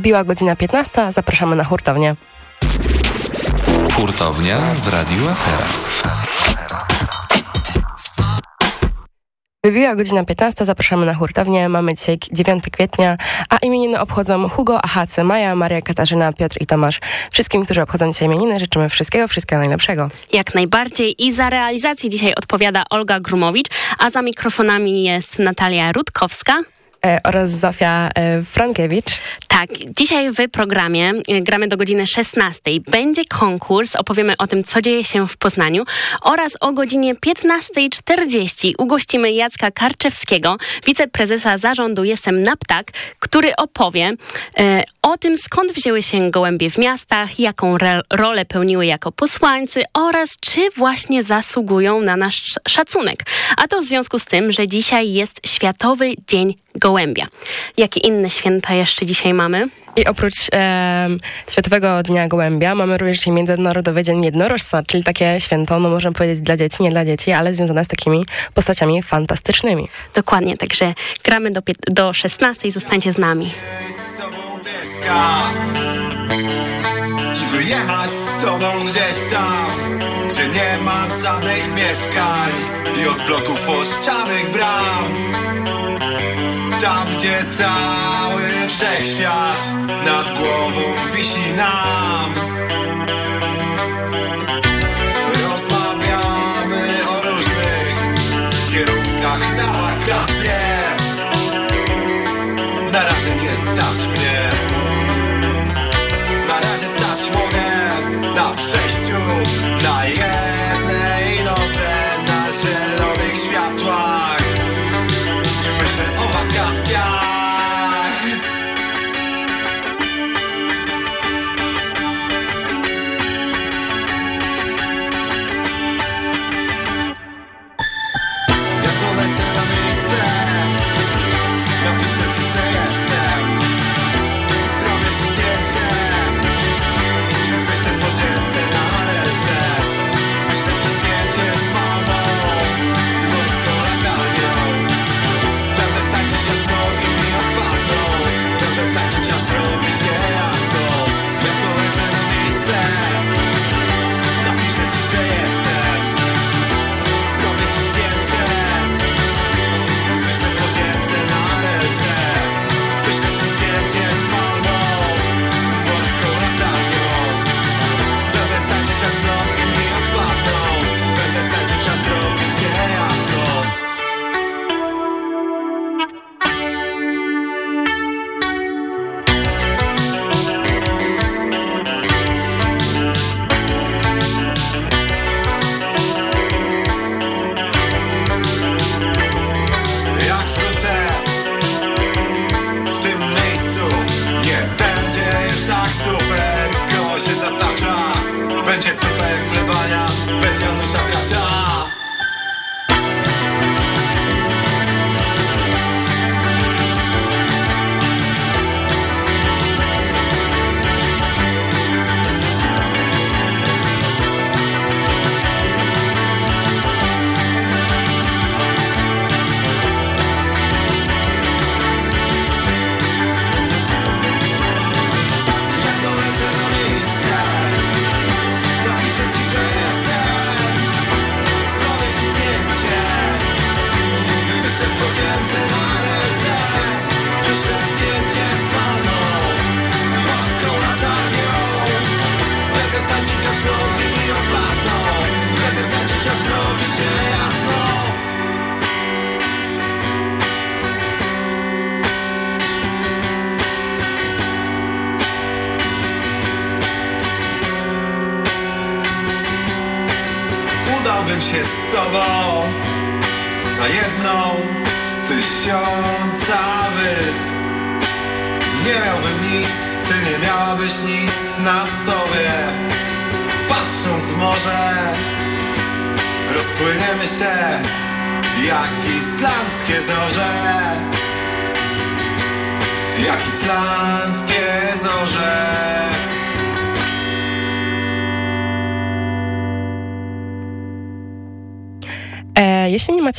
Wybiła godzina 15, zapraszamy na hurtownię. Hurtownia w Radiu Afera. Wybiła godzina 15, zapraszamy na hurtownię. Mamy dzisiaj 9 kwietnia, a imieniny obchodzą Hugo, Ahacy, Maja, Maria, Katarzyna, Piotr i Tomasz. Wszystkim, którzy obchodzą dzisiaj imieniny, życzymy wszystkiego, wszystkiego najlepszego. Jak najbardziej i za realizację dzisiaj odpowiada Olga Grumowicz, a za mikrofonami jest Natalia Rutkowska oraz Zofia e, Frankiewicz. Tak, dzisiaj w programie e, gramy do godziny 16. Będzie konkurs, opowiemy o tym, co dzieje się w Poznaniu oraz o godzinie 15.40 ugościmy Jacka Karczewskiego, wiceprezesa zarządu Jestem na Ptak, który opowie e, o tym, skąd wzięły się gołębie w miastach, jaką rolę pełniły jako posłańcy oraz czy właśnie zasługują na nasz szacunek. A to w związku z tym, że dzisiaj jest Światowy Dzień Gołębia. Jakie inne święta jeszcze dzisiaj mamy? I oprócz e, Światowego Dnia Gołębia mamy również Międzynarodowy Dzień Jednorożca, czyli takie święto, no możemy powiedzieć dla dzieci, nie dla dzieci, ale związane z takimi postaciami fantastycznymi. Dokładnie, także gramy do, do 16, zostańcie z nami. I wyjechać z tobą gdzieś tam, gdzie nie ma żadnych mieszkań i od bloków ościanych bram. Tam, gdzie cały wszechświat nad głową wisi nam. Rozmawiamy o różnych kierunkach na wakacje. Na razie nie stać mnie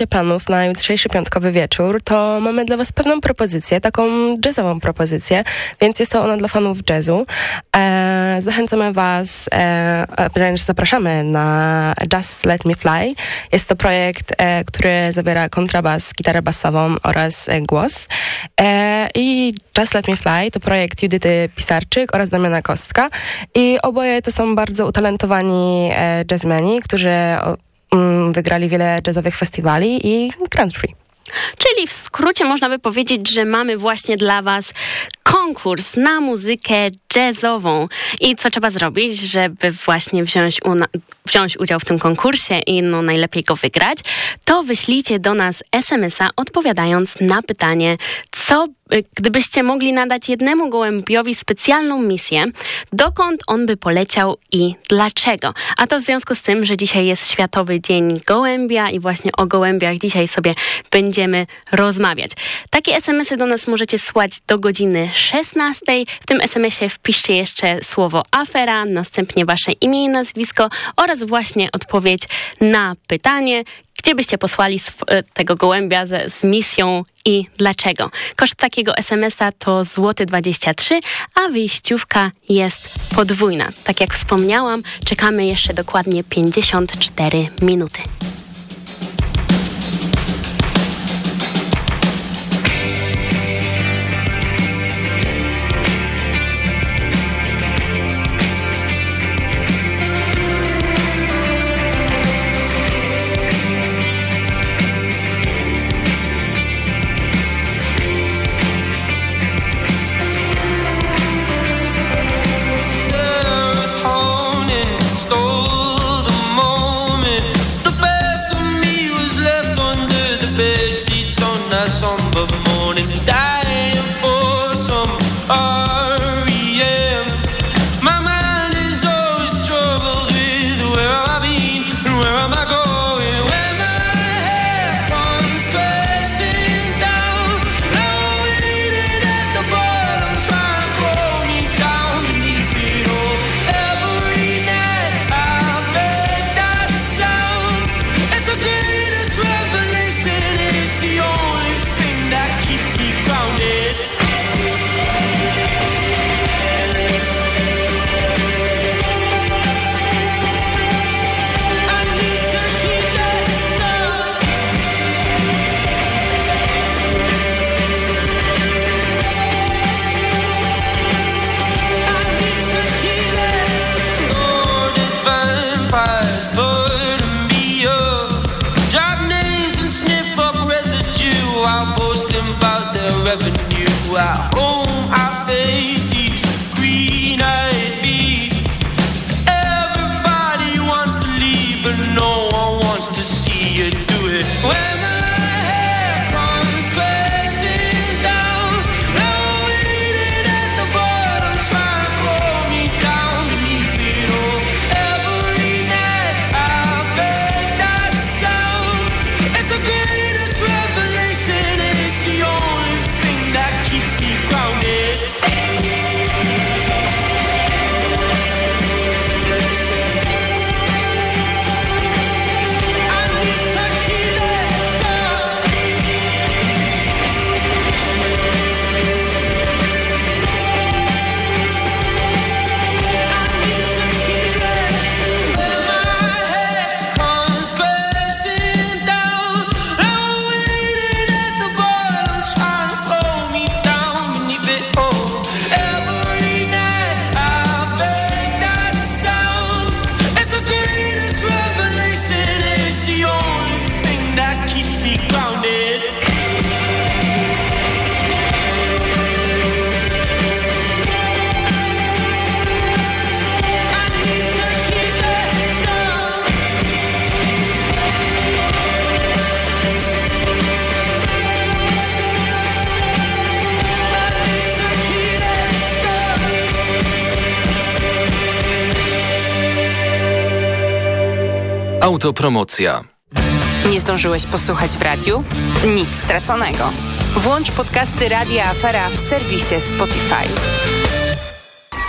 macie planów na jutrzejszy piątkowy wieczór, to mamy dla Was pewną propozycję, taką jazzową propozycję, więc jest to ona dla fanów jazzu. E, zachęcamy Was, e, wręcz zapraszamy na Just Let Me Fly. Jest to projekt, e, który zawiera kontrabas, gitarę basową oraz e, głos. E, I Just Let Me Fly to projekt Judyty Pisarczyk oraz Damiana Kostka. I oboje to są bardzo utalentowani e, jazzmeni, którzy wygrali wiele jazzowych festiwali i Prix. Czyli w skrócie można by powiedzieć, że mamy właśnie dla Was konkurs na muzykę jazzową. I co trzeba zrobić, żeby właśnie wziąć, wziąć udział w tym konkursie i no najlepiej go wygrać? To wyślijcie do nas SMS-a odpowiadając na pytanie, co gdybyście mogli nadać jednemu gołębiowi specjalną misję, dokąd on by poleciał i dlaczego. A to w związku z tym, że dzisiaj jest Światowy Dzień Gołębia i właśnie o gołębiach dzisiaj sobie będziemy rozmawiać. Takie SMS-y do nas możecie słać do godziny 16. W tym SMS-ie wpiszcie jeszcze słowo afera, następnie wasze imię i nazwisko oraz właśnie odpowiedź na pytanie, gdzie byście posłali e, tego gołębia z, z misją i dlaczego. Koszt takiego SMS-a to złoty 23, a wyjściówka jest podwójna. Tak jak wspomniałam, czekamy jeszcze dokładnie 54 minuty. Autopromocja. Nie zdążyłeś posłuchać w radiu? Nic straconego. Włącz podcasty Radia Afera w serwisie Spotify.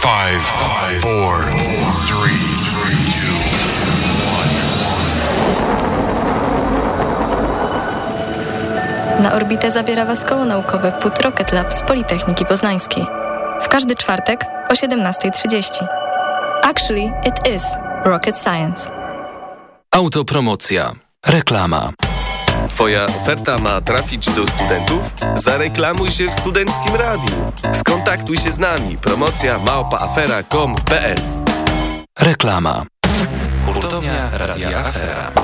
Five, five, four, three, three, two, one. Na orbitę zabiera Was koło naukowe PUT Rocket Lab z Politechniki Poznańskiej. W każdy czwartek o 17.30. Actually, it is rocket science. Autopromocja. Reklama. Twoja oferta ma trafić do studentów? Zareklamuj się w Studenckim Radiu. Skontaktuj się z nami. Promocja małpaafera.com.pl Reklama. Hurtownia Radia Afera.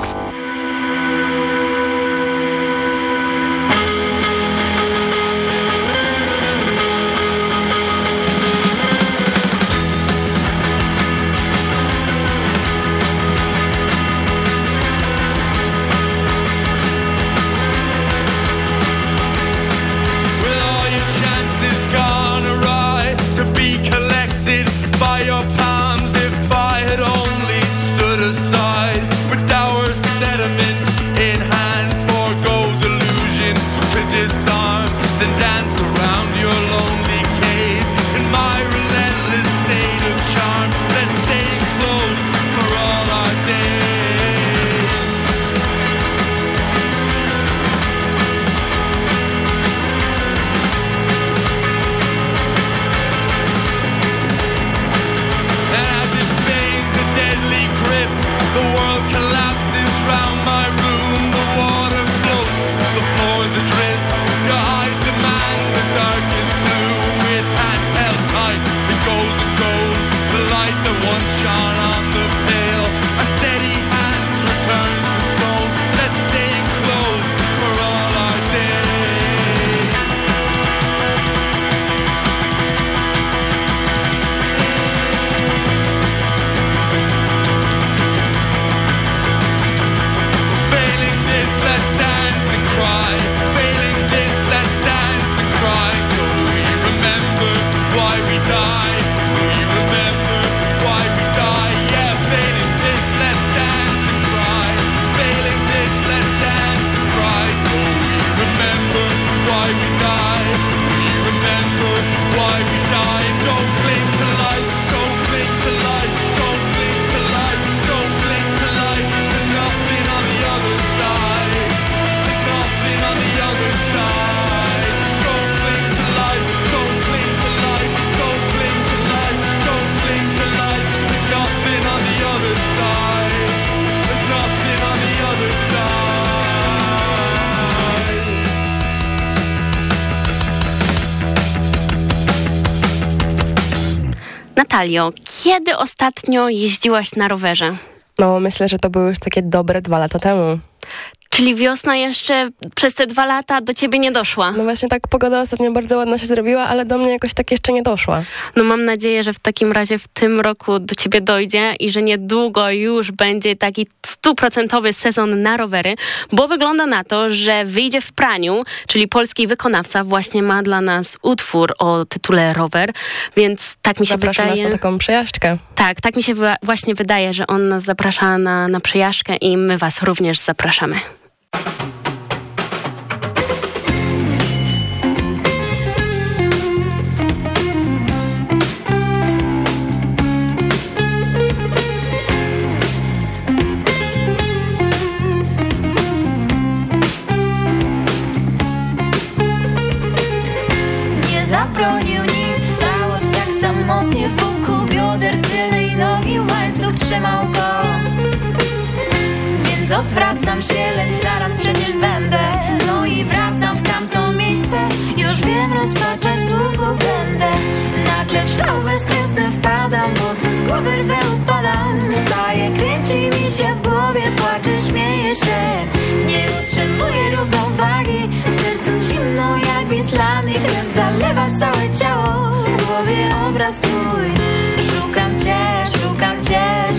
Natalio, kiedy ostatnio jeździłaś na rowerze? No, myślę, że to były już takie dobre dwa lata temu. Czyli wiosna jeszcze przez te dwa lata do ciebie nie doszła? No właśnie tak pogoda ostatnio bardzo ładna się zrobiła, ale do mnie jakoś tak jeszcze nie doszła. No mam nadzieję, że w takim razie w tym roku do ciebie dojdzie i że niedługo już będzie taki stuprocentowy sezon na rowery, bo wygląda na to, że wyjdzie w praniu, czyli polski wykonawca właśnie ma dla nas utwór o tytule rower, więc tak mi się Zapraszam wydaje... nas na taką przejażdżkę. Tak, tak mi się właśnie wydaje, że on nas zaprasza na, na przejażdżkę i my was również zapraszamy. Odwracam się, lecz zaraz przecież będę. No i wracam w tamto miejsce. Już wiem, rozpaczać długo będę. Nagle w szał bezkresny wpadam Włosy z głowy rwę upadam. Staję, kręci mi się w głowie Płaczę, śmieję się. Nie utrzymuję równowagi. W sercu zimno jak w Islandii Krew zalewa całe ciało. W głowie obraz twój. Szukam cię, szukam cię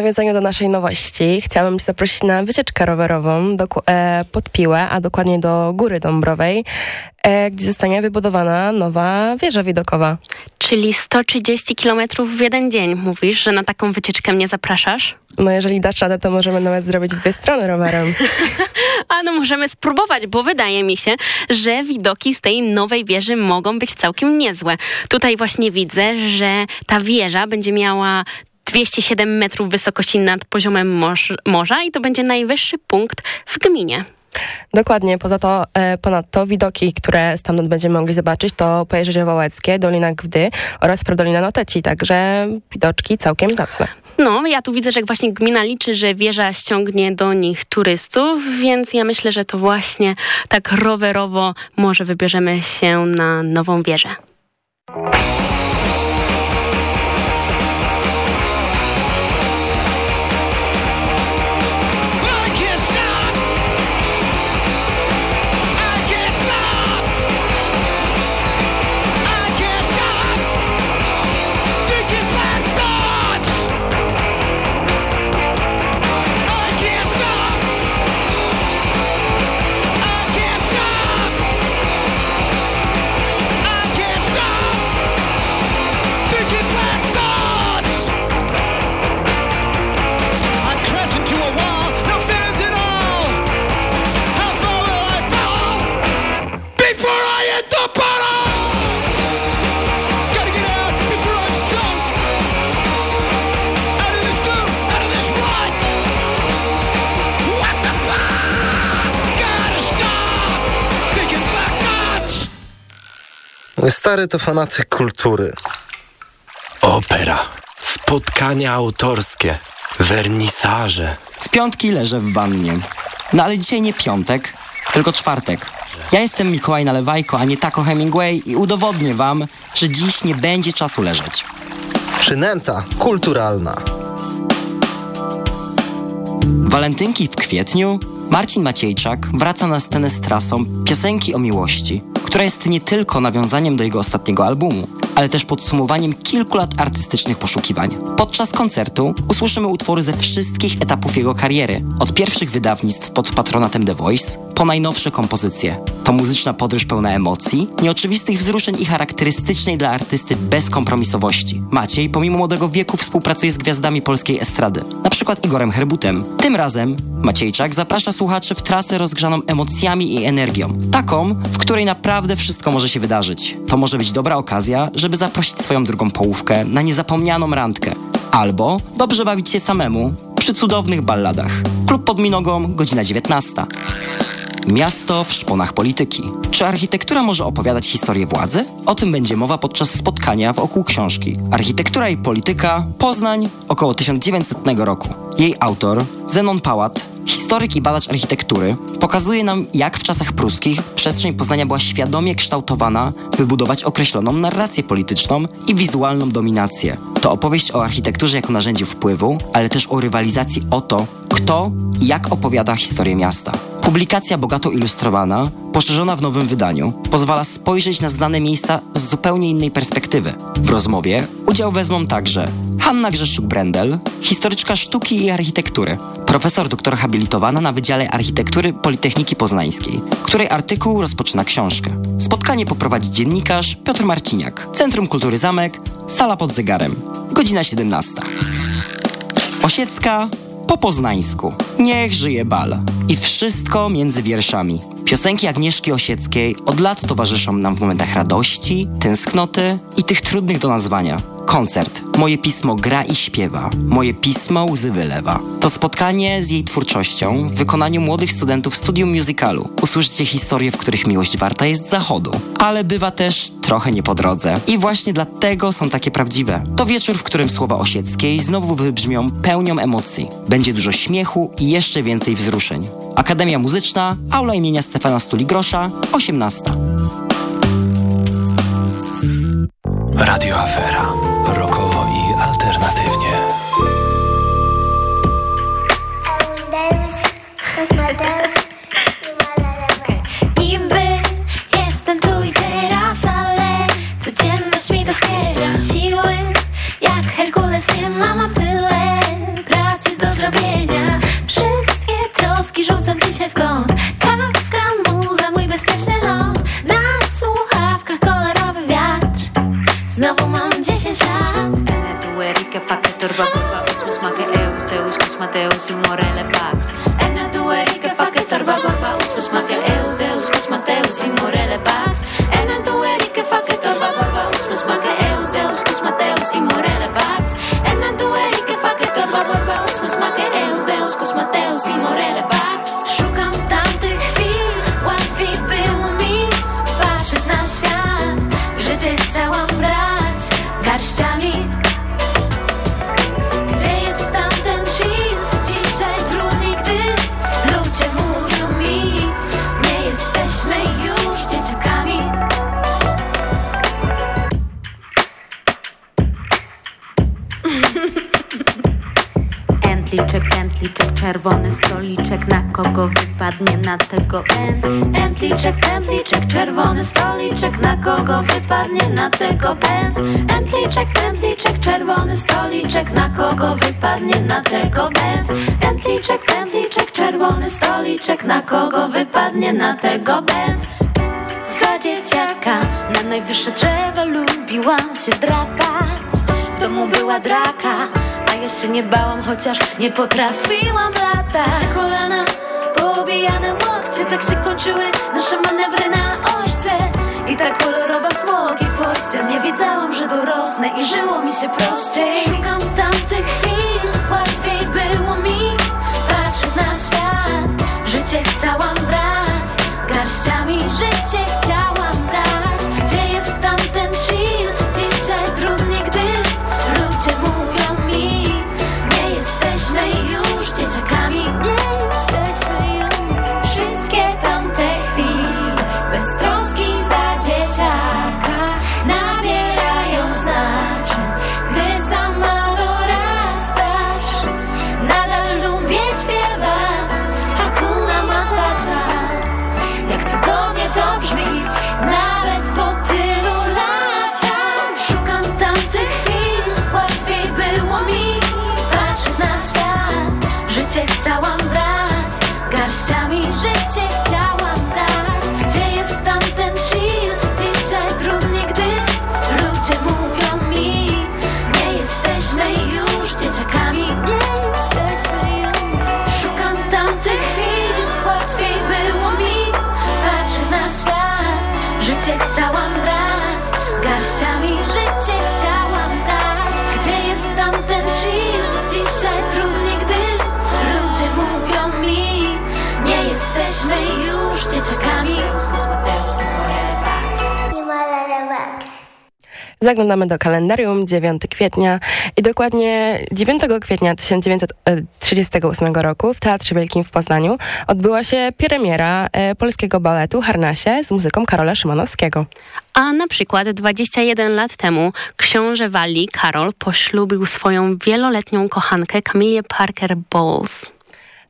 Nawiązaniu do naszej nowości chciałabym Cię zaprosić na wycieczkę rowerową do, e, pod Piłę, a dokładnie do Góry Dąbrowej, e, gdzie zostanie wybudowana nowa wieża widokowa. Czyli 130 km w jeden dzień. Mówisz, że na taką wycieczkę mnie zapraszasz? No jeżeli dasz radę, to możemy nawet zrobić dwie strony rowerem. A no możemy spróbować, bo wydaje mi się, że widoki z tej nowej wieży mogą być całkiem niezłe. Tutaj właśnie widzę, że ta wieża będzie miała 207 metrów wysokości nad poziomem morz, morza i to będzie najwyższy punkt w gminie. Dokładnie, poza to, e, ponadto widoki, które stamtąd będziemy mogli zobaczyć, to Pojezierze Wałeckie, Dolina Gdy oraz Pradolina Noteci, także widoczki całkiem zacne. No, ja tu widzę, że właśnie gmina liczy, że wieża ściągnie do nich turystów, więc ja myślę, że to właśnie tak rowerowo może wybierzemy się na nową wieżę. Mój stary to fanatyk kultury. Opera. Spotkania autorskie, wernisaże. W piątki leżę w wannie. No ale dzisiaj nie piątek, tylko czwartek. Ja jestem Mikołaj Nalewajko, a nie Taco Hemingway i udowodnię wam, że dziś nie będzie czasu leżeć. Przynęta kulturalna. Walentynki w kwietniu Marcin Maciejczak wraca na scenę z trasą Piosenki o miłości, która jest nie tylko nawiązaniem do jego ostatniego albumu, ale też podsumowaniem kilku lat artystycznych poszukiwań. Podczas koncertu usłyszymy utwory ze wszystkich etapów jego kariery, od pierwszych wydawnictw pod patronatem The Voice, po najnowsze kompozycje. To muzyczna podróż pełna emocji, nieoczywistych wzruszeń i charakterystycznej dla artysty bezkompromisowości. Maciej pomimo młodego wieku współpracuje z gwiazdami polskiej estrady, na przykład Igorem Herbutem. Tym razem Maciejczak zaprasza słuchaczy w trasę rozgrzaną emocjami i energią. Taką, w której naprawdę wszystko może się wydarzyć. To może być dobra okazja, żeby zaprosić swoją drugą połówkę na niezapomnianą randkę. Albo dobrze bawić się samemu przy cudownych balladach. Klub pod Minogą, godzina 19. Miasto w szponach polityki. Czy architektura może opowiadać historię władzy? O tym będzie mowa podczas spotkania wokół książki Architektura i polityka Poznań około 1900 roku. Jej autor, Zenon Pałat, historyk i badacz architektury, pokazuje nam, jak w czasach pruskich przestrzeń Poznania była świadomie kształtowana, by budować określoną narrację polityczną i wizualną dominację. To opowieść o architekturze jako narzędziu wpływu, ale też o rywalizacji o to, kto i jak opowiada historię miasta. Publikacja bogato ilustrowana, poszerzona w nowym wydaniu, pozwala spojrzeć na znane miejsca z zupełnie innej perspektywy. W rozmowie udział wezmą także Hanna Grzeszczuk-Brendel, historyczka sztuki i architektury, profesor doktor habilitowana na Wydziale Architektury Politechniki Poznańskiej, której artykuł rozpoczyna książkę. Spotkanie poprowadzi dziennikarz Piotr Marciniak, Centrum Kultury Zamek, sala pod zegarem, godzina 17. Osiecka po poznańsku. Niech żyje bal. I wszystko między wierszami. Piosenki Agnieszki Osieckiej od lat towarzyszą nam w momentach radości, tęsknoty i tych trudnych do nazwania. Koncert. Moje pismo gra i śpiewa. Moje pismo łzy wylewa. To spotkanie z jej twórczością w wykonaniu młodych studentów studium musicalu. Usłyszycie historie, w których miłość warta jest zachodu, ale bywa też trochę nie po drodze. I właśnie dlatego są takie prawdziwe. To wieczór, w którym słowa Osieckiej znowu wybrzmią pełnią emocji. Będzie dużo śmiechu i jeszcze więcej wzruszeń. Akademia Muzyczna, aula imienia Stefana Stuli-Grosza, 18. Radio Afera. Dzisiaj w kąt. Kawka, muza, mój bezpieczny ląd Na słuchawkach kolorowy wiatr. Znowu mam 10 lat. Ennetuerica factor babor Usmus make eus deus cosmateus immorele pax kogo wypadnie na tego pęd. Entliczek, pętliczek, czerwony stoliczek Na kogo wypadnie na tego pęd. Entliczek, pętliczek, czerwony stoliczek Na kogo wypadnie na tego pęd. Entliczek, pętliczek, czerwony stoliczek Na kogo wypadnie na tego pęd. Za dzieciaka na najwyższe drzewo lubiłam się drapać. W domu była draka ja się nie bałam, chociaż nie potrafiłam latać. Kolana, poobijane łokcie Tak się kończyły nasze manewry na ośce. I tak kolorowa smog i pościel. Nie wiedziałam, że dorosnę i żyło mi się prościej. Szukam tamtych chwil, łatwiej było mi patrzeć na świat. Życie chciałam brać garściami, życie chciałam Zaglądamy do kalendarium 9 kwietnia i dokładnie 9 kwietnia 1938 roku w Teatrze Wielkim w Poznaniu odbyła się premiera e, polskiego baletu Harnasie z muzyką Karola Szymanowskiego. A na przykład 21 lat temu książę Walii Karol poślubił swoją wieloletnią kochankę Camille Parker Bowles.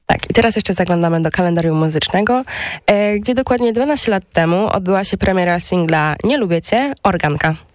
Tak, i teraz jeszcze zaglądamy do kalendarium muzycznego, e, gdzie dokładnie 12 lat temu odbyła się premiera singla Nie lubię cię, Organka.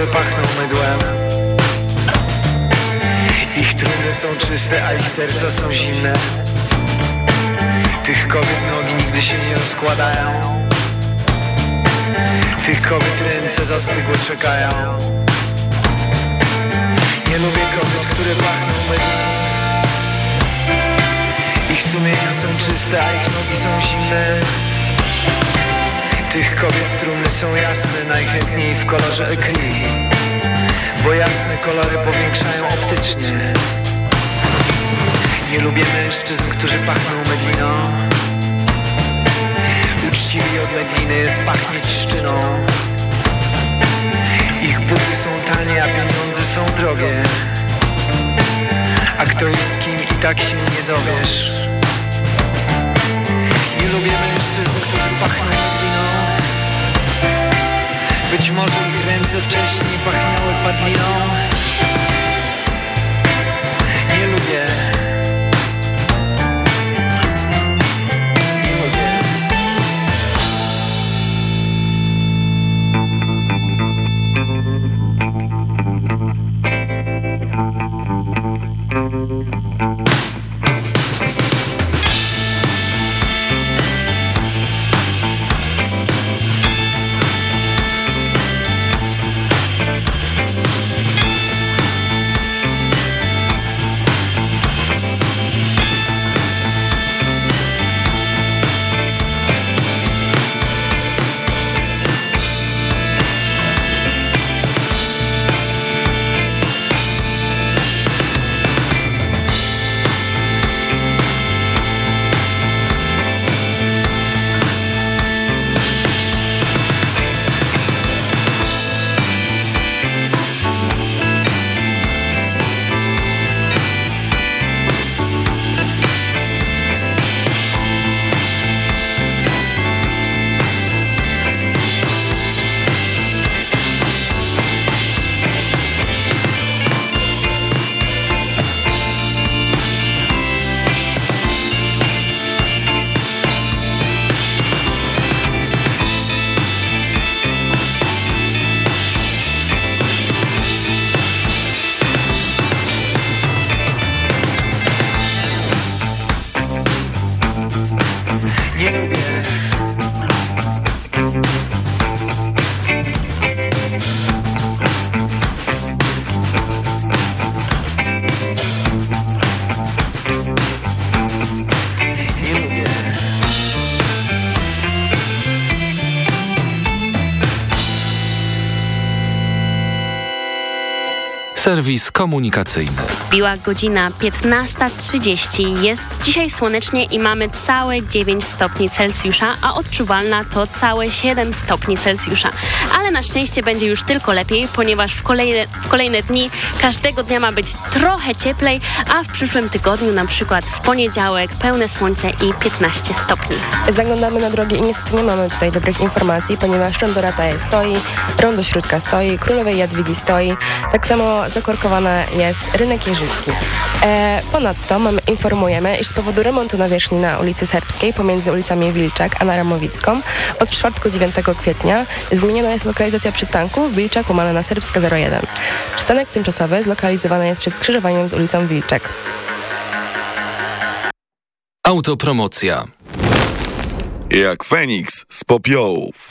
Które pachną mydłem. Ich trumny są czyste, a ich serca są zimne. Tych kobiet nogi nigdy się nie rozkładają. Tych kobiet ręce zastygłe czekają. Nie lubię kobiet, które pachną mydłem. Ich sumienia są czyste, a ich nogi są zimne tych kobiet trumny są jasne, najchętniej w kolorze ekri Bo jasne kolory powiększają optycznie. Nie lubię mężczyzn, którzy pachną medliną Uczciwi od medliny jest pachnieć szczyną. Ich buty są tanie, a pieniądze są drogie. A kto jest kim i tak się nie dowiesz. Nie lubię mężczyzn, którzy pachną medliną być może ich ręce wcześniej pachniały padliną Serwis komunikacyjny. Biła godzina 15.30. Jest dzisiaj słonecznie i mamy całe 9 stopni Celsjusza, a odczuwalna to całe 7 stopni Celsjusza. Ale na szczęście będzie już tylko lepiej, ponieważ w kolejne, w kolejne dni każdego dnia ma być trochę cieplej, a w przyszłym tygodniu, na przykład w poniedziałek, pełne słońce i 15 stopni. Zaglądamy na drogi i niestety nie mamy tutaj dobrych informacji, ponieważ rondo Rataje stoi, rondo Śródka stoi, Królowej Jadwigi stoi, tak samo zakorkowana jest rynek Jeżycki. E, ponadto mamy, informujemy, iż z powodu remontu nawierzchni na ulicy Serbskiej pomiędzy ulicami Wilczak a Naramowicką od czwartku 9 kwietnia zmieniona jest lokalizacja przystanku Wilczak Umalena Serbska 01. Przystanek tymczasowy zlokalizowany jest przed skrzyżowaniem z ulicą Wilczek. Autopromocja. Jak Feniks z popiołów.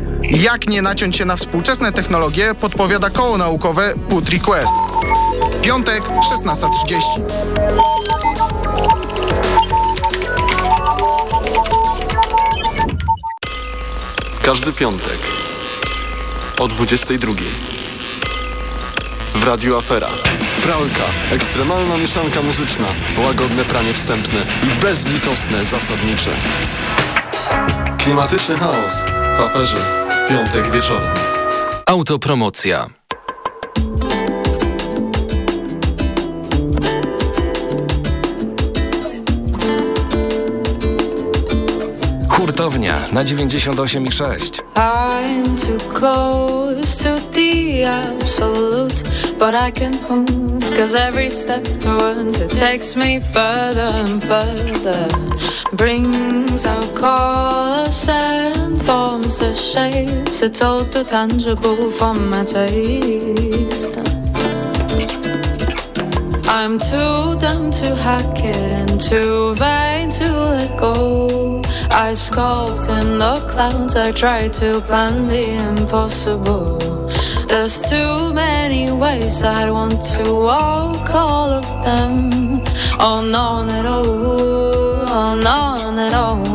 Jak nie naciąć się na współczesne technologie, podpowiada koło naukowe Put Request. Piątek, 16.30. W każdy piątek o 22. W Radiu Afera. Pralka, ekstremalna mieszanka muzyczna, łagodne pranie wstępne i bezlitosne zasadnicze. Klimatyczny chaos w aferze piątek wieczorem. Autopromocja. Hurtownia na 98,6. I'm too close to the absolute, but I can move. Cause every step towards it takes me further and further. Brings out colors and forms the shapes. It's all too tangible for my taste. I'm too dumb to hack it and too vain to let go. I sculpt in the clouds, I try to plan the impossible. There's too many ways I want to walk, all of them. Oh, none at all, oh, none at all.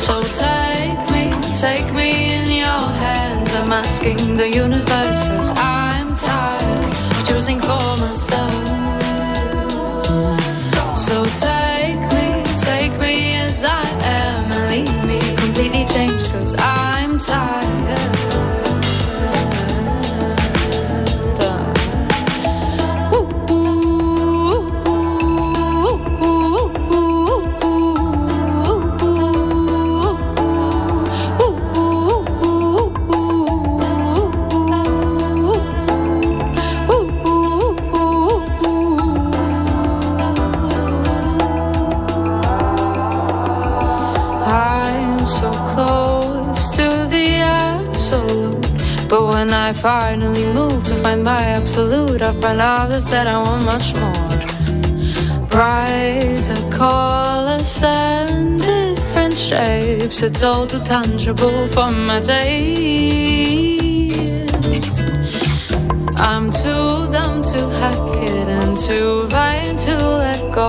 So take me, take me in your hands. I'm asking the universe, find others that I want much more. Brighter colors and different shapes. It's all too tangible for my taste. I'm too dumb to hack it and too vain to let go.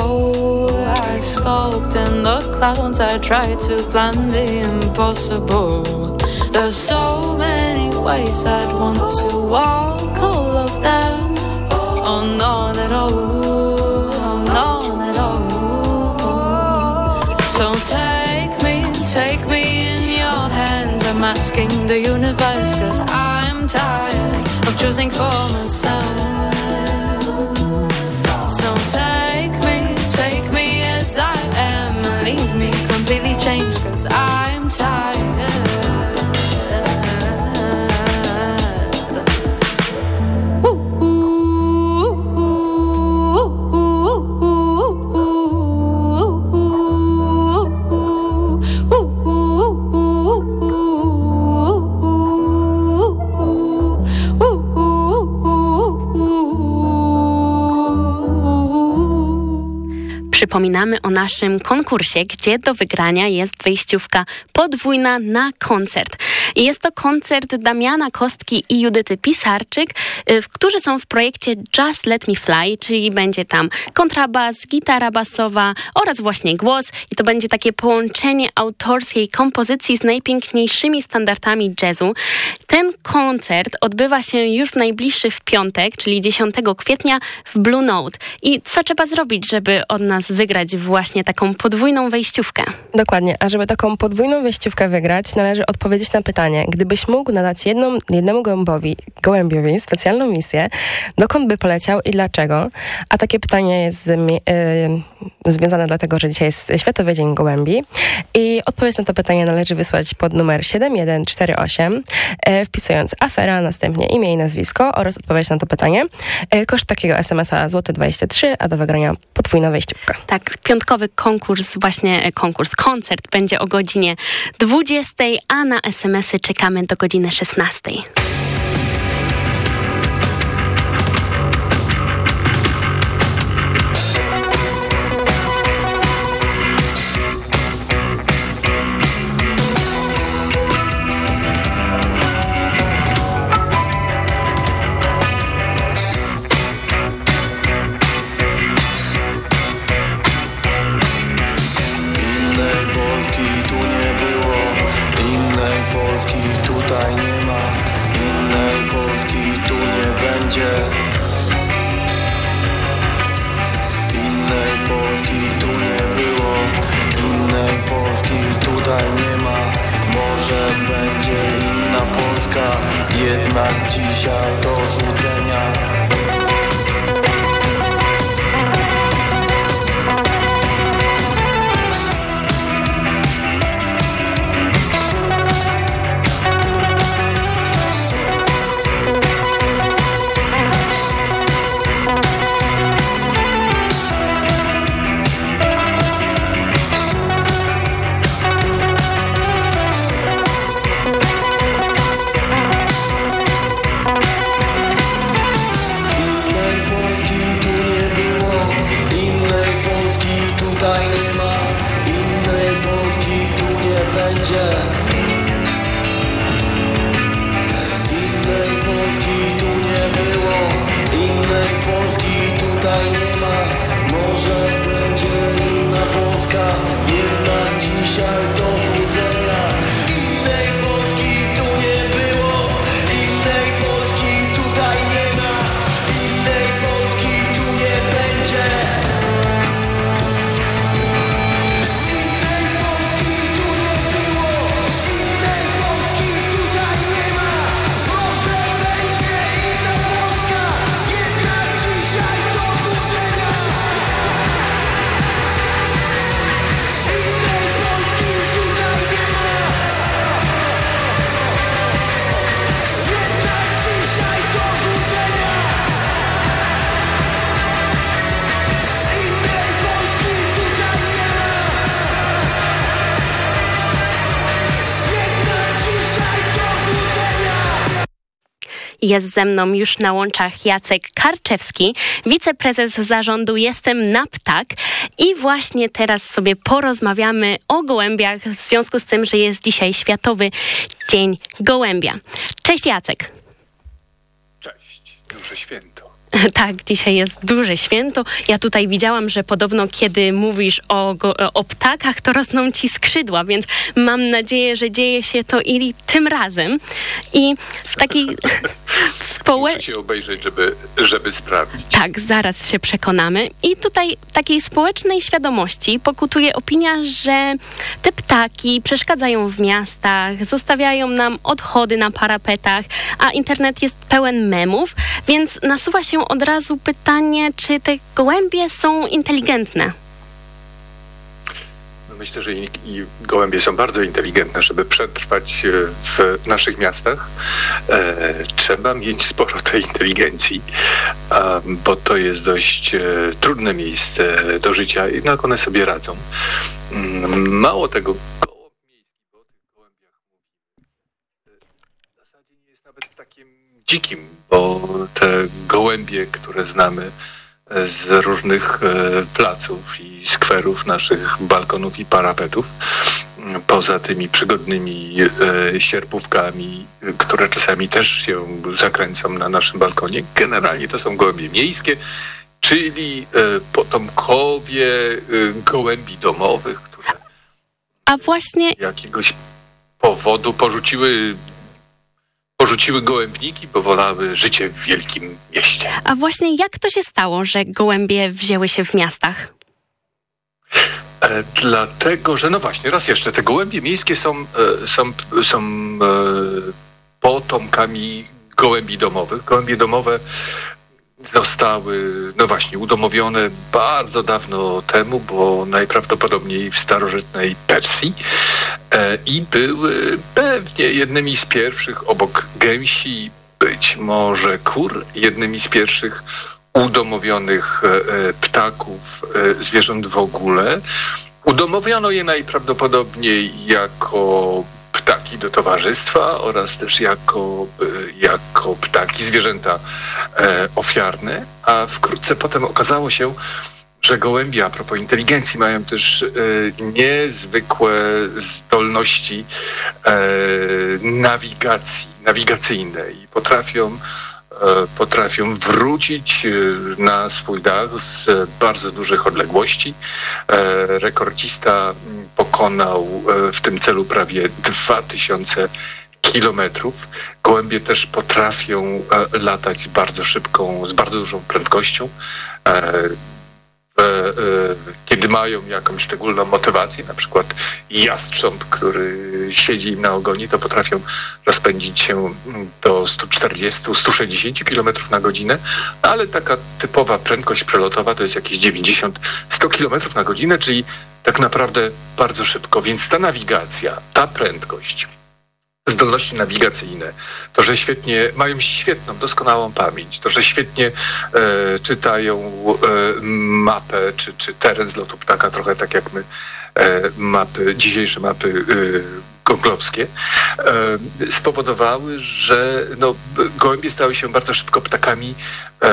I sculpt in the clouds, I try to plan the impossible. There's so many ways I'd want to walk, at all, at all. So take me, take me in your hands. I'm asking the universe, cause I'm tired of choosing for myself. So take me, take me as I am and leave me completely changed, cause I'm tired. Przypominamy o naszym konkursie, gdzie do wygrania jest wejściówka podwójna na koncert. Jest to koncert Damiana Kostki i Judyty Pisarczyk, y, którzy są w projekcie Just Let Me Fly, czyli będzie tam kontrabas, gitara basowa oraz właśnie głos i to będzie takie połączenie autorskiej kompozycji z najpiękniejszymi standardami jazzu. Ten koncert odbywa się już w najbliższy w piątek, czyli 10 kwietnia w Blue Note. I co trzeba zrobić, żeby od nas wygrać właśnie taką podwójną wejściówkę. Dokładnie, a żeby taką podwójną wejściówkę wygrać, należy odpowiedzieć na pytanie, gdybyś mógł nadać jedną, jednemu gołębowi, gołębiowi specjalną misję, dokąd by poleciał i dlaczego? A takie pytanie jest zmi- y, związane dlatego, że dzisiaj jest Światowy Dzień Gołębi i odpowiedź na to pytanie należy wysłać pod numer 7148, y, wpisując afera, następnie imię i nazwisko oraz odpowiedź na to pytanie. Y, koszt takiego SMS-a złoty 23, a do wygrania podwójna wejściówka. Tak, piątkowy konkurs, właśnie e, konkurs, koncert będzie o godzinie 20, a na SMS-y czekamy do godziny 16. jednak dzisiaj to złudzenia. Jest ze mną już na łączach Jacek Karczewski, wiceprezes zarządu Jestem na Ptak i właśnie teraz sobie porozmawiamy o gołębiach w związku z tym, że jest dzisiaj Światowy Dzień Gołębia. Cześć Jacek. Duże święto. Tak, dzisiaj jest duże święto. Ja tutaj widziałam, że podobno kiedy mówisz o, go, o ptakach, to rosną ci skrzydła, więc mam nadzieję, że dzieje się to i tym razem. I w takiej społeczności... Muszę się obejrzeć, żeby, żeby sprawdzić. Tak, zaraz się przekonamy. I tutaj w takiej społecznej świadomości pokutuje opinia, że te ptaki przeszkadzają w miastach, zostawiają nam odchody na parapetach, a internet jest pełen memów, więc nasuwa się od razu pytanie, czy te gołębie są inteligentne? No Myślę, że i, i gołębie są bardzo inteligentne, żeby przetrwać e, w naszych miastach. E, trzeba mieć sporo tej inteligencji, a, bo to jest dość e, trudne miejsce do życia, jednak one sobie radzą. Mm, Mało tego, gołąb miejski, bo o tych gołębiach mówimy, w zasadzie nie jest nawet takim dzikim, bo te gołębie, które znamy e, z różnych e, placów i skwerów naszych balkonów i parapetów, poza tymi przygodnymi e, sierpówkami, które czasami też się zakręcą na naszym balkonie, generalnie to są gołębie miejskie, czyli potomkowie gołębi domowych, które A właśnie jakiegoś powodu porzuciły porzuciły gołębniki, bo wolały życie w wielkim mieście. A właśnie jak to się stało, że gołębie wzięły się w miastach? E, dlatego, że no właśnie, raz jeszcze, te gołębie miejskie są, e, są, są e, potomkami gołębi domowych. Gołębie domowe zostały, no właśnie, udomowione bardzo dawno temu, bo najprawdopodobniej w starożytnej Persji e, i były pewnie jednymi z pierwszych obok gęsi, być może kur, jednymi z pierwszych udomowionych e, e, ptaków, zwierząt w ogóle. Udomowiono je najprawdopodobniej jako ptaki do towarzystwa oraz też jako, jako ptaki, zwierzęta ofiarne, a wkrótce potem okazało się, że gołębie, a propos inteligencji, mają też niezwykłe zdolności nawigacji, nawigacyjne i potrafią E, potrafią wrócić e, na swój dach z bardzo dużych odległości. E, rekordzista pokonał w tym celu prawie 2000 kilometrów. Gołębie też potrafią latać z bardzo szybką, z bardzo dużą prędkością. E, e, kiedy mają jakąś szczególną motywację, na przykład jastrząb, który siedzi im na ogonie, to potrafią rozpędzić się do 140-160 km na godzinę, ale taka typowa prędkość przelotowa to jest jakieś 90-100 km na godzinę, czyli tak naprawdę bardzo szybko. Więc ta nawigacja, ta prędkość, zdolności nawigacyjne, to, że świetnie, mają świetną, doskonałą pamięć, to, że świetnie e, czytają e, mapę czy, czy teren z lotu ptaka, trochę tak jak my e, mapy, dzisiejsze mapy e, goglowskie, e, spowodowały, że no, gołębie stały się bardzo szybko ptakami e,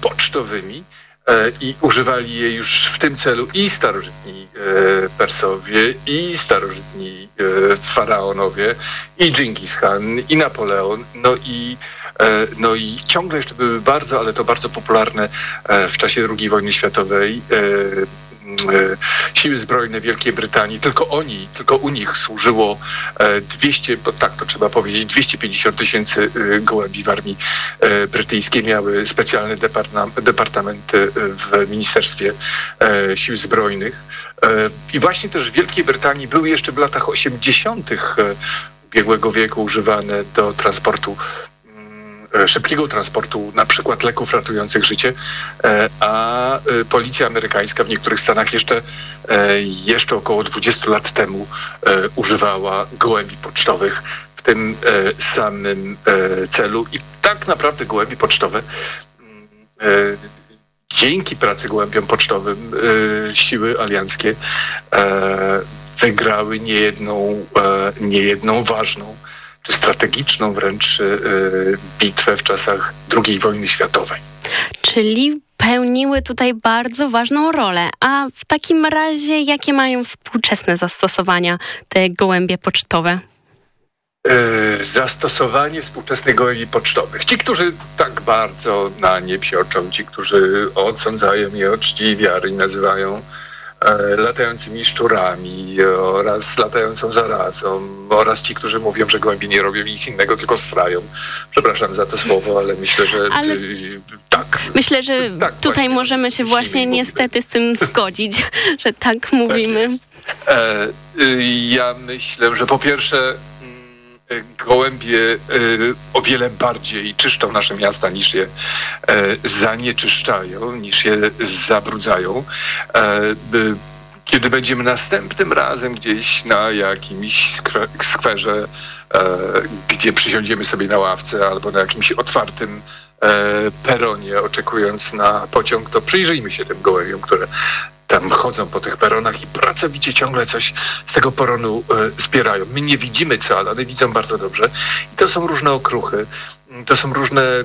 pocztowymi, i używali je już w tym celu i starożytni e, Persowie, i starożytni e, Faraonowie, i Dżingis Khan, i Napoleon, no i no i ciągle jeszcze były bardzo, ale to bardzo popularne w czasie II wojny światowej E, siły zbrojne Wielkiej Brytanii, tylko oni, tylko u nich służyło 200, e, bo tak to trzeba powiedzieć, 250 tysięcy e, gołębi w armii brytyjskiej. Miały specjalny departament w Ministerstwie Sił Zbrojnych. I właśnie też w Wielkiej Brytanii były jeszcze w latach 80. ubiegłego wieku używane do transportu E, szybkiego transportu, na przykład leków ratujących życie, e, a e, policja amerykańska w niektórych stanach jeszcze, jeszcze około 20 lat temu używała gołębi pocztowych w tym samym celu. I tak naprawdę gołębi pocztowe dzięki pracy gołębiom pocztowym siły alianckie wygrały niejedną, niejedną ważną strategiczną wręcz e, bitwę w czasach II wojny światowej. Czyli pełniły tutaj bardzo ważną rolę. A w takim razie jakie mają współczesne zastosowania te gołębie pocztowe? E, zastosowanie współczesnych gołębi pocztowych. Ci, którzy tak bardzo na nie psioczą, ci, którzy odsądzają je od czci i wiary i nazywają latającymi szczurami oraz latającą zarazą oraz ci, którzy mówią, że gołębie nie robią nic innego, tylko strają. Przepraszam za to słowo, ale myślę, że ale tak. Myślę, że tak, tutaj właśnie, możemy się właśnie niestety z tym zgodzić, że tak mówimy. Tak e, ja myślę, że po pierwsze gołębie e, o wiele bardziej czyszczą nasze miasta niż je e, zanieczyszczają, niż je zabrudzają. E, kiedy będziemy następnym razem gdzieś na jakimś skwerze, gdzie przysiądziemy sobie na ławce albo na jakimś otwartym peronie, oczekując na pociąg, to przyjrzyjmy się tym gołębiom, które tam chodzą po tych peronach i pracowicie ciągle coś z tego peronu e, zbierają. My nie widzimy co, ale one widzą bardzo dobrze. I to są różne okruchy, to są różne y,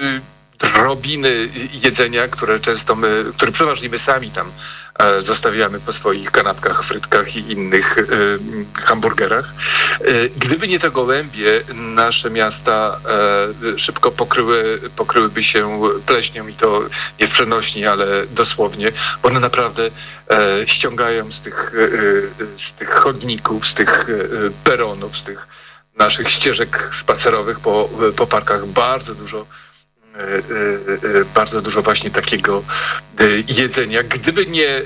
y, drobiny jedzenia, które często my, które przeważnie my sami tam zostawiamy po swoich kanapkach, frytkach i innych e, hamburgerach. E, gdyby nie te gołębie, nasze miasta szybko pokryły, pokryłyby się pleśnią i to nie w przenośni, ale dosłownie, one naprawdę ściągają z tych, z tych chodników, z tych peronów, z tych naszych ścieżek spacerowych po, po parkach bardzo dużo e, bardzo dużo właśnie takiego jedzenia. Gdyby nie,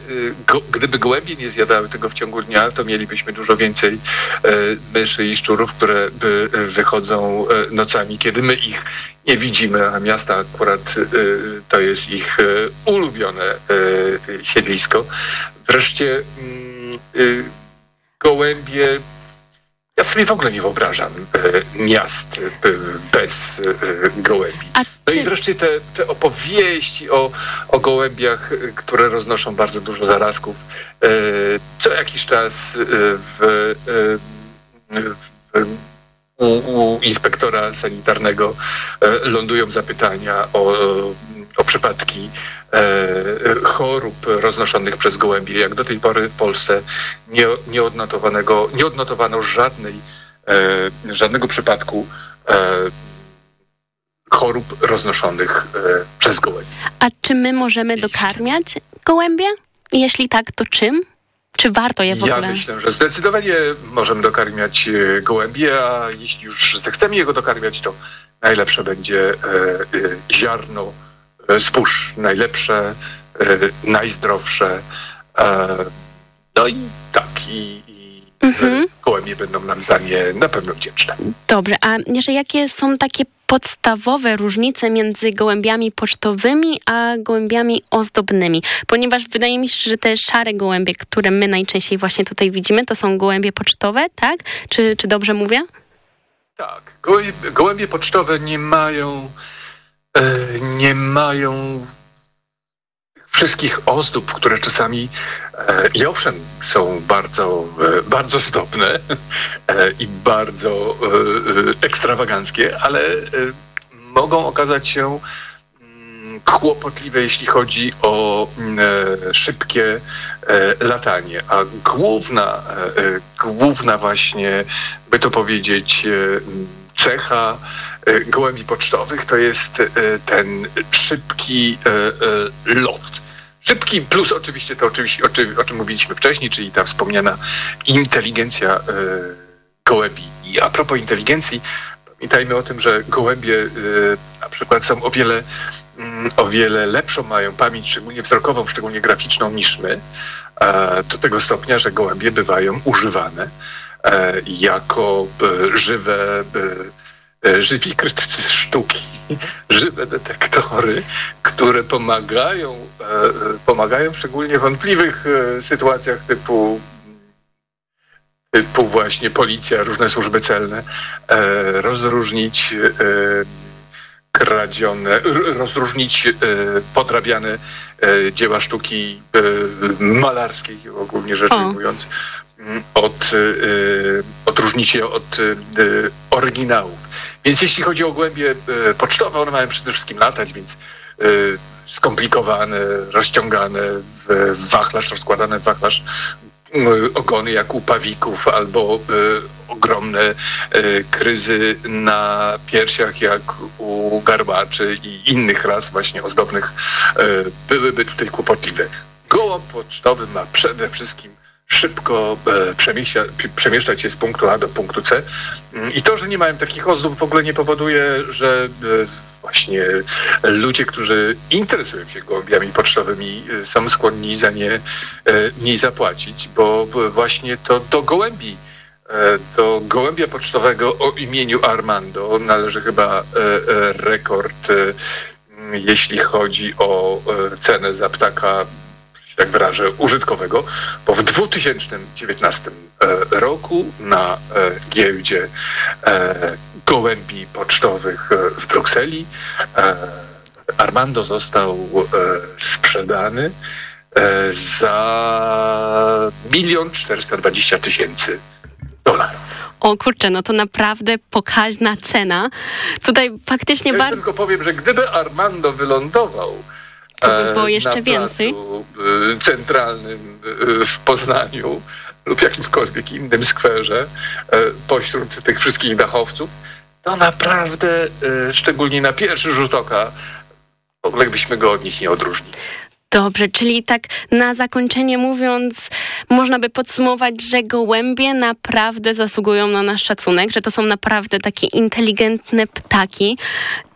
gdyby gołębie nie zjadały tego w ciągu dnia, to mielibyśmy dużo więcej myszy i szczurów, które wychodzą nocami, kiedy my ich nie widzimy, a miasta akurat to jest ich ulubione siedlisko. Wreszcie mm, gołębie ja sobie w ogóle nie wyobrażam e, miast e, bez e, gołębi. No i wreszcie te, te opowieści o, o gołębiach, które roznoszą bardzo dużo zarazków. Co jakiś czas w, w, u, u inspektora sanitarnego lądują zapytania o, o przypadki chorób roznoszonych przez gołębie. Jak do tej pory w Polsce nie, nie, odnotowanego, nie odnotowano żadnej, e, żadnego przypadku e, chorób roznoszonych przez gołębie. A czy my możemy dokarmiać gołębie? Jeśli tak, to czym? Czy warto je w ogóle? Ja myślę, że zdecydowanie możemy dokarmiać gołębie, a jeśli już zechcemy jego dokarmiać, to najlepsze będzie ziarno zbóż najlepsze, e, najzdrowsze. E, no i tak, i, i mhm. gołębie będą nam za nie na pewno wdzięczne. Dobrze, a jeszcze jakie są takie podstawowe różnice między gołębiami pocztowymi a gołębiami ozdobnymi? Ponieważ wydaje mi się, że te szare gołębie, które my najczęściej właśnie tutaj widzimy, to są gołębie pocztowe, tak? Czy, czy dobrze mówię? Tak. Gołębie, gołębie pocztowe nie mają E, nie mają wszystkich ozdób, które czasami e, i owszem są bardzo, e, bardzo zdobne i bardzo ekstrawaganckie, ale mogą okazać się mm, kłopotliwe, jeśli chodzi o mm, szybkie latanie. A główna, główna właśnie, by to powiedzieć, cecha E, gołębi pocztowych to jest e, ten szybki e, lot. Szybki plus oczywiście to oczywiście, o czym, mówiliśmy wcześniej, czyli ta wspomniana inteligencja gołębi. I a propos inteligencji, pamiętajmy o tym, że gołębie na przykład są o wiele, mm, o wiele lepszą mają pamięć, szczególnie wzrokową, szczególnie graficzną niż my, do tego stopnia, że gołębie bywają używane jako żywe E, żywi krytycy sztuki, żywe detektory, które pomagają, e, pomagają szczególnie w wątpliwych e, sytuacjach typu typu właśnie policja, różne służby celne, rozróżnić kradzione, rozróżnić podrabiane dzieła sztuki malarskiej, ogólnie rzecz ujmując, od, odróżnić je od oryginałów. Więc jeśli chodzi o głębie pocztowe, one mają przede wszystkim latać, więc skomplikowane, rozciągane w wachlarz, rozkładane w wachlarz ogony jak u pawików albo y, ogromne y, kryzy na piersiach jak u garbaczy i innych ras właśnie ozdobnych y, byłyby tutaj kłopotliwe. Gołąb pocztowy ma przede wszystkim szybko e, przemieszcza, przemieszczać się z punktu A do punktu C. Mm, I to, że nie mają takich ozdób w ogóle nie powoduje, że e, właśnie ludzie, którzy interesują się gołębiami pocztowymi e, są skłonni za nie mniej zapłacić, bo właśnie to do gołębi do gołębia pocztowego o imieniu Armando należy chyba rekord, jeśli chodzi o cenę za ptaka tak wyrażę, użytkowego, bo w 2019 e, roku na e, giełdzie e, gołębi pocztowych w Brukseli Armando został sprzedany za milion czterysta dwadzieścia tysięcy dolarów. O kurczę, no to naprawdę pokaźna cena. Tutaj faktycznie ja bardzo... tylko powiem, że gdyby Armando wylądował to by było jeszcze więcej. Y, centralnym y, w Poznaniu lub jakimkolwiek innym skwerze y, pośród tych wszystkich dachowców, to naprawdę, szczególnie na pierwszy rzut oka, w ogóle byśmy go od nich nie odróżnili. Dobrze, czyli tak na zakończenie mówiąc, można by podsumować, że gołębie naprawdę zasługują na nasz szacunek, że to są naprawdę takie inteligentne ptaki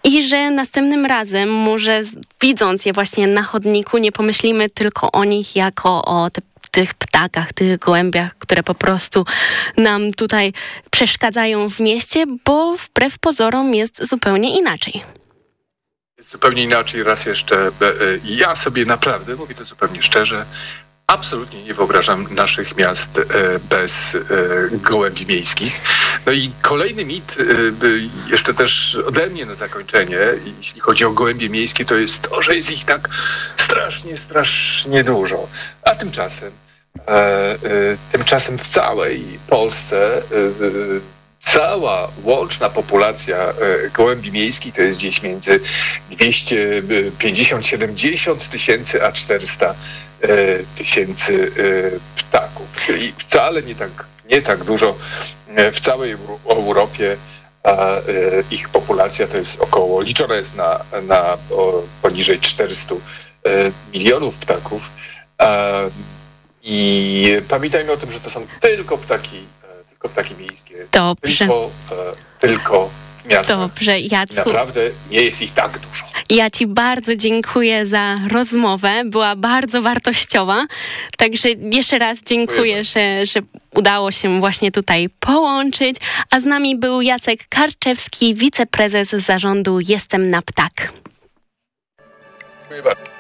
i że następnym razem może widząc je właśnie na chodniku nie pomyślimy tylko o nich jako o te tych ptakach, tych gołębiach, które po prostu nam tutaj przeszkadzają w mieście, bo wbrew pozorom jest zupełnie inaczej. Zupełnie inaczej. Raz jeszcze, e, ja sobie naprawdę, mówię to zupełnie szczerze, absolutnie nie wyobrażam naszych miast e, bez e, gołębi miejskich. No i kolejny mit, jeszcze też ode mnie na zakończenie, jeśli chodzi o gołębie miejskie, to jest to, że jest ich tak strasznie, strasznie dużo. A tymczasem, tymczasem w całej Polsce cała łączna populacja e, gołębi miejskich to jest gdzieś między 250-70 tysięcy a 400 e, tysięcy e, ptaków. Czyli wcale nie tak, nie tak dużo w całej Europie ich populacja to jest około, liczona jest na, na poniżej 400 milionów ptaków. I pamiętajmy o tym, że to są tylko ptaki tylko ptaki miejskie. Dobrze. Tylko, e, tylko miasta. Dobrze, Jacku. Naprawdę nie jest ich tak dużo. Ja Ci bardzo dziękuję za rozmowę. Była bardzo wartościowa. Także jeszcze raz dziękuję, że, że udało się właśnie tutaj połączyć. A z nami był Jacek Karczewski, wiceprezes zarządu Jestem na Ptak. Dziękuję bardzo.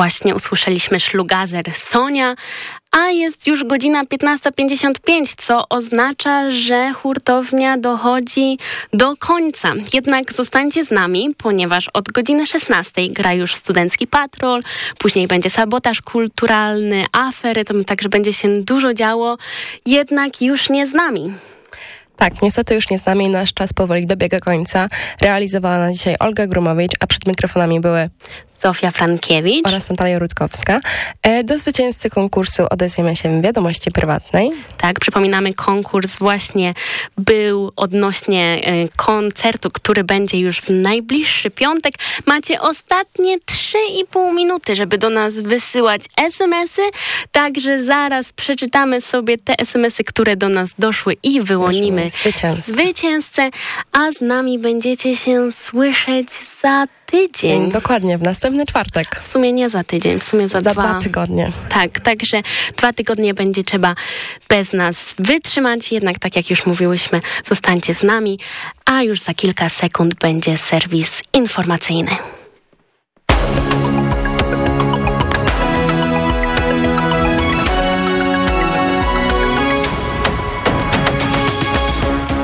Właśnie usłyszeliśmy szlugazer Sonia, a jest już godzina 15.55, co oznacza, że hurtownia dochodzi do końca. Jednak zostańcie z nami, ponieważ od godziny 16 gra już Studencki Patrol, później będzie sabotaż kulturalny, afery, także będzie się dużo działo, jednak już nie z nami. Tak, niestety już nie z nami, nasz czas powoli dobiega końca. Realizowała na dzisiaj Olga Grumowicz, a przed mikrofonami były Zofia Frankiewicz oraz Natalia Rutkowska. E, do zwycięzcy konkursu odezwiemy się w wiadomości prywatnej. Tak, przypominamy, konkurs właśnie był odnośnie e, koncertu, który będzie już w najbliższy piątek. Macie ostatnie 3,5 minuty, żeby do nas wysyłać SMS-y, także zaraz przeczytamy sobie te SMS-y, które do nas doszły i wyłonimy zwycięzcę. zwycięzcę, a z nami będziecie się słyszeć za tydzień. Dokładnie, w następny czwartek. W sumie nie za tydzień, w sumie za, Za dwa. dwa tygodnie. Tak, także dwa tygodnie będzie trzeba bez nas wytrzymać, jednak tak jak już mówiłyśmy, zostańcie z nami, a już za kilka sekund będzie serwis informacyjny.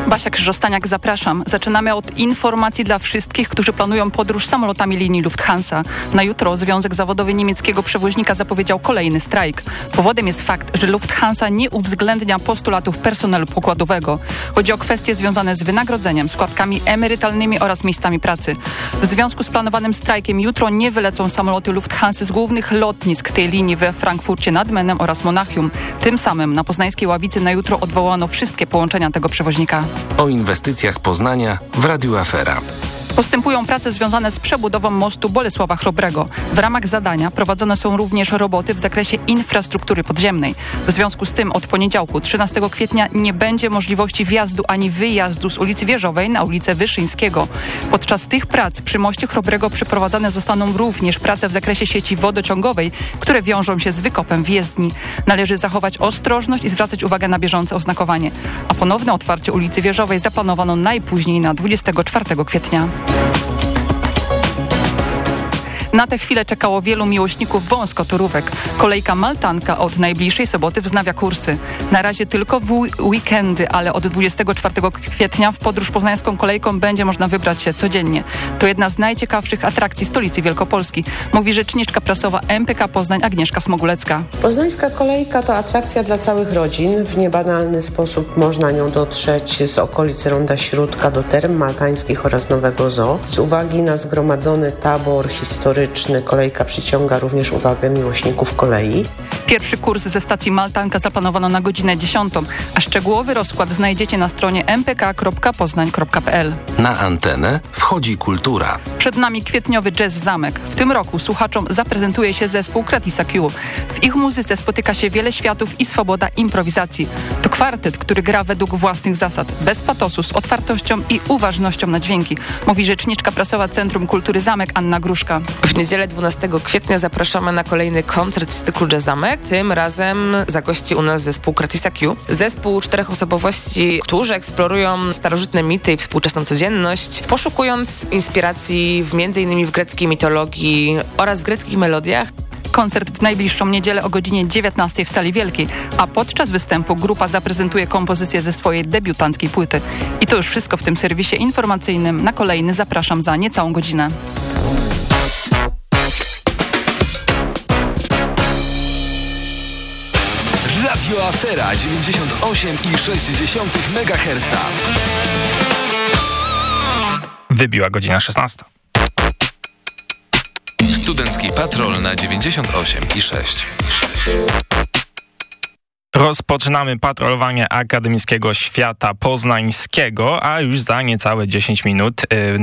Basia Krzyżostaniak, zapraszam. Zaczynamy od informacji dla wszystkich, którzy planują podróż samolotami linii Lufthansa. Na jutro Związek Zawodowy Niemieckiego Przewoźnika zapowiedział kolejny strajk. Powodem jest fakt, że Lufthansa nie uwzględnia postulatów personelu pokładowego. Chodzi o kwestie związane z wynagrodzeniem, składkami emerytalnymi oraz miejscami pracy. W związku z planowanym strajkiem jutro nie wylecą samoloty Lufthansa z głównych lotnisk tej linii we Frankfurcie nad Menem oraz Monachium. Tym samym na poznańskiej ławicy na jutro odwołano wszystkie połączenia tego przewoźnika. O inwestycjach Poznania w Radiu Afera. Postępują prace związane z przebudową mostu Bolesława Chrobrego. W ramach zadania prowadzone są również roboty w zakresie infrastruktury podziemnej. W związku z tym od poniedziałku 13 kwietnia nie będzie możliwości wjazdu ani wyjazdu z ulicy Wieżowej na ulicę Wyszyńskiego. Podczas tych prac przy moście Chrobrego przeprowadzane zostaną również prace w zakresie sieci wodociągowej, które wiążą się z wykopem w jezdni. Należy zachować ostrożność i zwracać uwagę na bieżące oznakowanie. A ponowne otwarcie ulicy Wieżowej zaplanowano najpóźniej na 24 kwietnia. Thank you. Na tę chwilę czekało wielu miłośników wąskotorówek. Kolejka Maltanka od najbliższej soboty wznawia kursy. Na razie tylko w weekendy, ale od 24 kwietnia w podróż poznańską kolejką będzie można wybrać się codziennie. To jedna z najciekawszych atrakcji stolicy Wielkopolski, mówi rzeczniczka prasowa MPK Poznań Agnieszka Smogulecka. Poznańska kolejka to atrakcja dla całych rodzin. W niebanalny sposób można nią dotrzeć z okolic Ronda Śródka do term maltańskich oraz Nowego Zoo. Z uwagi na zgromadzony tabor historyczny kolejka przyciąga również uwagę miłośników kolei. Pierwszy kurs ze stacji Maltanka zaplanowano na godzinę 10, a szczegółowy rozkład znajdziecie na stronie mpk.poznań.pl. Na antenę wchodzi kultura. Przed nami kwietniowy jazz Zamek. W tym roku słuchaczom zaprezentuje się zespół Kratisa Q. W ich muzyce spotyka się wiele światów i swoboda improwizacji. To kwartet, który gra według własnych zasad, bez patosu, z otwartością i uważnością na dźwięki, mówi rzeczniczka prasowa Centrum Kultury Zamek Anna Gruszka. W niedzielę 12 kwietnia zapraszamy na kolejny koncert z cyklu Jazzamek. Tym razem zagości u nas zespół Kratisa Q. Zespół czterech osobowości, którzy eksplorują starożytne mity i współczesną codzienność, poszukując inspiracji w m.in. w greckiej mitologii oraz w greckich melodiach. Koncert w najbliższą niedzielę o godzinie 19 w Stali Wielkiej, a podczas występu grupa zaprezentuje kompozycję ze swojej debiutanckiej płyty. I to już wszystko w tym serwisie informacyjnym. Na kolejny zapraszam za niecałą godzinę. Radio Afera 98,6 MHz. Wybiła godzina 16. Studencki Patrol na 98,6. Rozpoczynamy patrolowanie akademickiego świata poznańskiego, a już za niecałe 10 minut y,